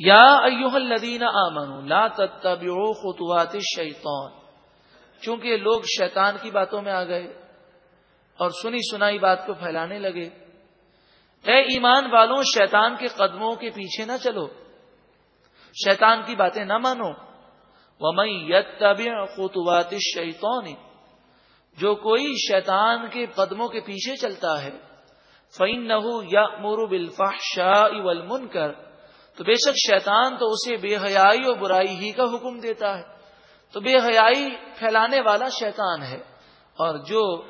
یا ایوہ الذین آمنوا لا تتبعوا خطوات الشیطان۔ چونکہ لوگ شیطان کی باتوں میں آ گئے اور سنی سنائی بات کو پھیلانے لگے۔ اے ایمان والوں، شیطان کے قدموں کے پیچھے نہ چلو۔ شیطان کی باتیں نہ مانو۔ وہ یت طبی خطوات شیتون جو کوئی شیطان کے قدموں کے پیچھے چلتا ہے فعین نہ یا مورو شاہ کر تو بے شک شیطان تو اسے بے حیائی اور برائی ہی کا حکم دیتا ہے۔ تو بے حیائی پھیلانے والا شیطان ہے۔ اور جو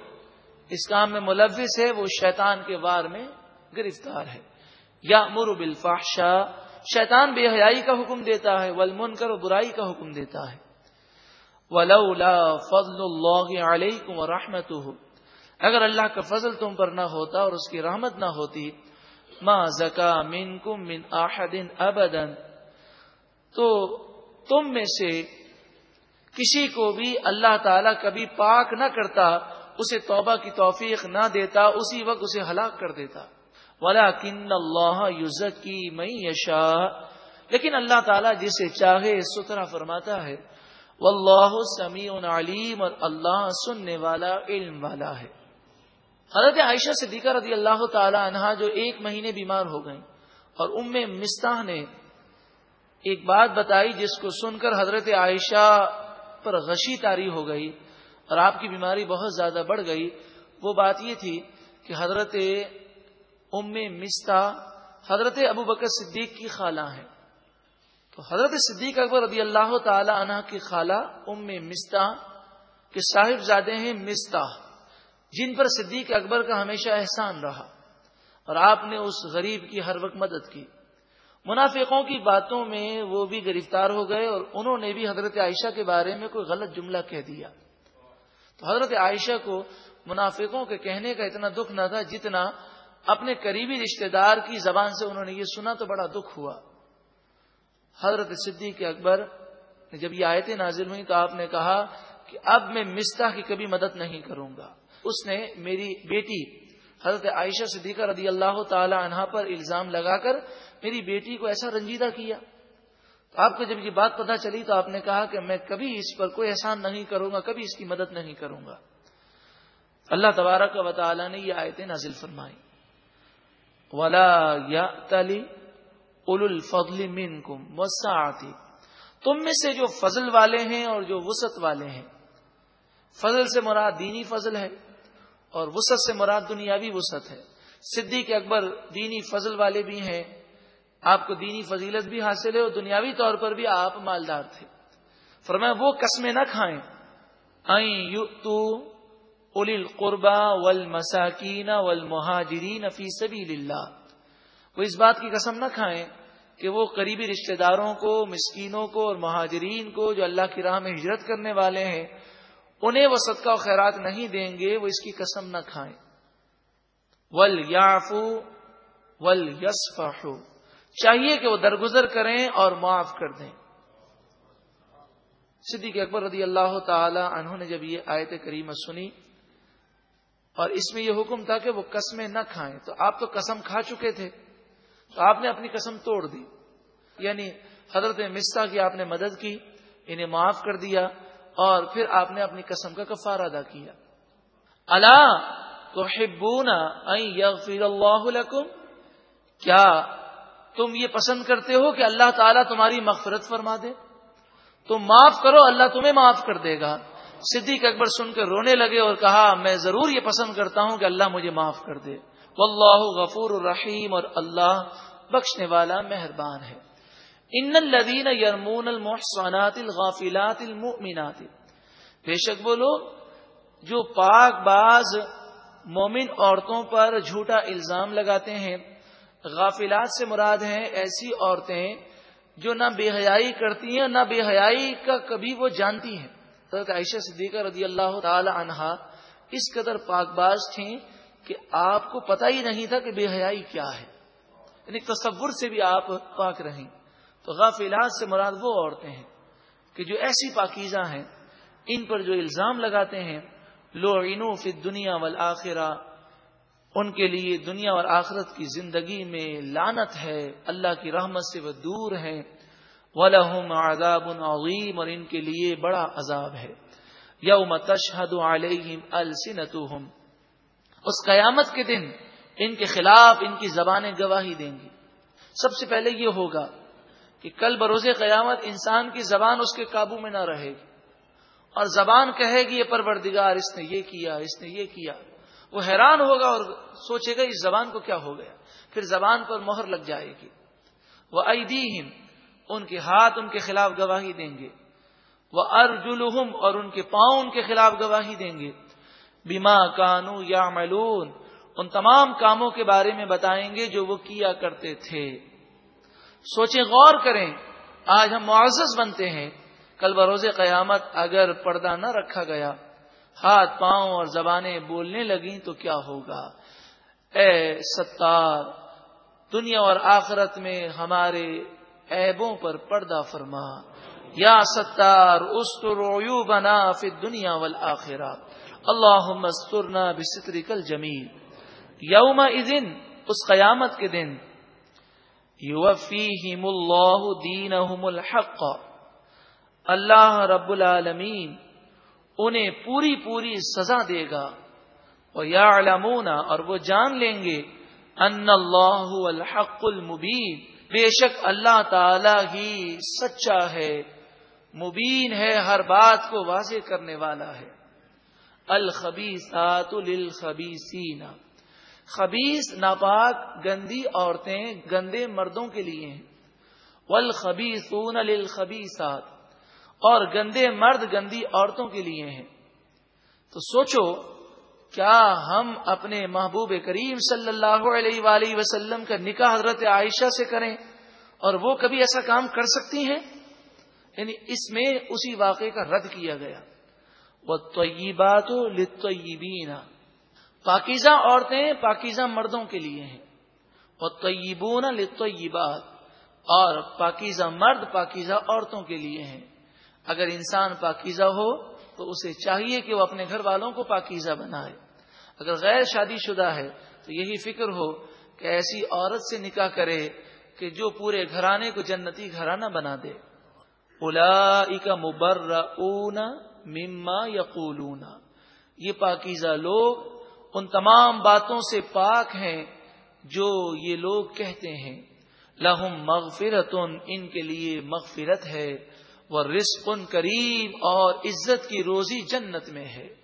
اس کام میں ملوث ہے، وہ شیطان کے وار میں گرفتار ہے۔ یا مر بالفاحشاء شیطان بے حیائی کا حکم دیتا ہے ول من کر برائی کا حکم دیتا ہے۔ ولولا فضل اللہ علیکم ورحمتہ۔ اگر اللہ کا فضل تم پر نہ ہوتا اور اس کی رحمت نہ ہوتی ما زکا من کم من آحدن ابدن تو تم میں سے کسی کو بھی اللہ تعالی کبھی پاک نہ کرتا، اسے توبہ کی توفیق نہ دیتا، اسی وقت اسے ہلاک کر دیتا۔ ولا کن اللہ کی مئی یشا لیکن اللہ تعالیٰ جسے چاہے ستھرا فرماتا ہے۔ واللہ سمیع علیم اور اللہ سننے والا، علم والا ہے۔ حضرت عائشہ صدیقہ رضی اللہ تعالی عنہا جو ایک مہینے بیمار ہو گئیں اور ام مستح نے ایک بات بتائی جس کو سن کر حضرت عائشہ پر غشی تاری ہو گئی اور آپ کی بیماری بہت زیادہ بڑھ گئی، وہ بات یہ تھی کہ حضرت ام مستا حضرت ابو بکر صدیق کی خالہ ہیں۔ تو حضرت صدیق اکبر رضی اللہ تعالی عنہ کی خالہ ام مستا کے صاحب زادے ہیں مستا جن پر صدیق اکبر کا ہمیشہ احسان رہا اور آپ نے اس غریب کی ہر وقت مدد کی۔ منافقوں کی باتوں میں وہ بھی گرفتار ہو گئے اور انہوں نے بھی حضرت عائشہ کے بارے میں کوئی غلط جملہ کہہ دیا۔ تو حضرت عائشہ کو منافقوں کے کہنے کا اتنا دکھ نہ تھا جتنا اپنے قریبی رشتہ دار کی زبان سے انہوں نے یہ سنا تو بڑا دکھ ہوا۔ حضرت صدیق اکبر جب یہ آیتیں نازل ہوئی تو آپ نے کہا کہ اب میں مستا کی کبھی مدد نہیں کروں گا۔ اس نے میری بیٹی، حضرت عائشہ صدیقہ رضی اللہ تعالی عنہا پر الزام لگا کر میری بیٹی کو ایسا رنجیدہ کیا۔ تو آپ کو جب یہ بات پتہ چلی تو آپ نے کہا کہ میں کبھی اس پر کوئی احسان نہیں کروں گا، کبھی اس کی مدد نہیں کروں گا۔ اللہ تبارک و تعالی نے یہ آیتیں نازل فرمائی ولا یا تلی اول الفضل مین کم تم میں سے جو فضل والے ہیں اور جو وسط والے ہیں۔ فضل سے مراد دینی فضل ہے۔ اور وسط سے مراد دنیاوی وسط ہے۔ صدیق اکبر دینی فضل والے بھی ہیں۔ آپ کو دینی فضیلت بھی حاصل ہے اور دنیاوی طور پر بھی آپ مالدار تھے۔ فرمایا، وہ قسمیں نہ کھائیں۔ آئیں اول القربا ول مساکین ول مہاجرین فی سبیل اللہ وہ اس بات کی قسم نہ کھائیں کہ وہ قریبی رشتہ داروں کو، مسکینوں کو اور مہاجرین کو جو اللہ کی راہ میں ہجرت کرنے والے ہیں انہیں وہ صدقہ و خیرات نہیں دیں گے، وہ اس کی قسم نہ کھائیں۔ ول یافو ول یس چاہیے کہ وہ درگزر کریں اور معاف کر دیں۔ صدیق اکبر رضی اللہ تعالی انہوں نے جب یہ آیت کریمہ سنی اور اس میں یہ حکم تھا کہ وہ قسمیں نہ کھائیں، تو آپ تو قسم کھا چکے تھے۔ تو آپ نے اپنی قسم توڑ دی۔ یعنی حضرت مستا کی آپ نے مدد کی، انہیں معاف کر دیا۔ اور پھر آپ نے اپنی قسم کا کفار ادا کیا۔ اللہ تو ہبونا اللہ کیا تم یہ پسند کرتے ہو کہ اللہ تعالیٰ تمہاری مغفرت فرما دے؟ تم معاف کرو، اللہ تمہیں معاف کر دے گا۔ صدیق اکبر سن کر رونے لگے اور کہا، میں ضرور یہ پسند کرتا ہوں کہ اللہ مجھے معاف کر دے۔ واللہ غفور الرحیم اور اللہ بخشنے والا مہربان ہے۔ ان الذین یرمون المحصنات الغافلات المؤمنات. بے شک وہ لوگ جو پاک باز مومن عورتوں پر جھوٹا الزام لگاتے ہیں، غافلات سے مراد ہیں ایسی عورتیں جو نہ بے حیائی کرتی ہیں، نہ بے حیائی کا کبھی وہ جانتی ہیں۔ حضرت عائشہ صدیقہ رضی اللہ تعالی عنہا اس قدر پاک باز تھیں کہ آپ کو پتہ ہی نہیں تھا کہ بے حیائی کیا ہے۔ یعنی تصور سے بھی آپ پاک رہیں۔ تو غافلات سے مراد وہ عورتیں ہیں کہ جو ایسی پاکیزہ ہیں، ان پر جو الزام لگاتے ہیں لو فی دنیا والآخرہ، ان کے لیے دنیا اور آخرت کی زندگی میں لانت ہے، اللہ کی رحمت سے وہ دور ہیں ولہم عذاب عظیم اور ان کے لیے بڑا عذاب ہے۔ یوم تشہد علیہم السنتهم اس قیامت کے دن ان کے خلاف ان کی زبانیں گواہی دیں گی۔ سب سے پہلے یہ ہوگا کہ کل بروز قیامت انسان کی زبان اس کے قابو میں نہ رہے گی۔ اور زبان کہے گی یہ پروردگار، اس نے یہ کیا، اس نے یہ کیا۔ وہ حیران ہوگا اور سوچے گا، اس زبان کو کیا ہو گیا۔ پھر زبان پر مہر لگ جائے گی۔ وہ ایدیہم، ان کے ہاتھ ان کے خلاف گواہی دیں گے۔ وہ ارجلہم، اور ان کے پاؤں ان کے خلاف گواہی دیں گے۔ بیما کانو یا ملون ان تمام کاموں کے بارے میں بتائیں گے جو وہ کیا کرتے تھے۔ سوچیں، غور کریں۔ آج ہم معزز بنتے ہیں۔ کل بروز قیامت اگر پردہ نہ رکھا گیا، ہاتھ، پاؤں اور زبانیں بولنے لگیں تو کیا ہوگا؟ اے ستار، دنیا اور آخرت میں ہمارے عیبوں پر پردہ فرما۔ یا ستار استرو بنا فی دنیا وال آخرا اللہ مسترنا بستری کل جمیل۔ یوم دن اس قیامت کے دن یو فیم اللہ دین الحق. اللہ رب العالمین انہیں پوری پوری سزا دے گا. اور یا اور وہ جان لیں گے ان اللہ الحق المبین. بے شک اللہ تعالی ہی سچا ہے، مبین ہے، ہر بات کو واضح کرنے والا ہے. الخبیسات للخبیسین خبیس ناپاک، گندی عورتیں گندے مردوں کے لیے ہیں۔ والخبیثون للخبیسات اور گندے مرد گندی عورتوں کے لیے ہیں۔ تو سوچو، کیا ہم اپنے محبوب کریم صلی اللہ علیہ وآلہ وسلم کا نکاح حضرت عائشہ سے کریں اور وہ کبھی ایسا کام کر سکتی ہیں؟ یعنی اس میں اسی واقعے کا رد کیا گیا۔ وہ طیبات پاکیزہ عورتیں پاکیزہ مردوں کے لیے ہیں۔ وہ طیبون لطیبات اور پاکیزہ مرد پاکیزہ عورتوں کے لیے ہیں۔ اگر انسان پاکیزہ ہو تو اسے چاہیے کہ وہ اپنے گھر والوں کو پاکیزہ بنائے۔ اگر غیر شادی شدہ ہے تو یہی فکر ہو کہ ایسی عورت سے نکاح کرے کہ جو پورے گھرانے کو جنتی گھرانہ بنا دے۔ الا مبر مما یقولون۔ یہ پاکیزہ لوگ ان تمام باتوں سے پاک ہیں جو یہ لوگ کہتے ہیں۔ لہم مغفرت ان کے لیے مغفرت ہے۔ وہ رسق کریم اور عزت کی روزی جنت میں ہے۔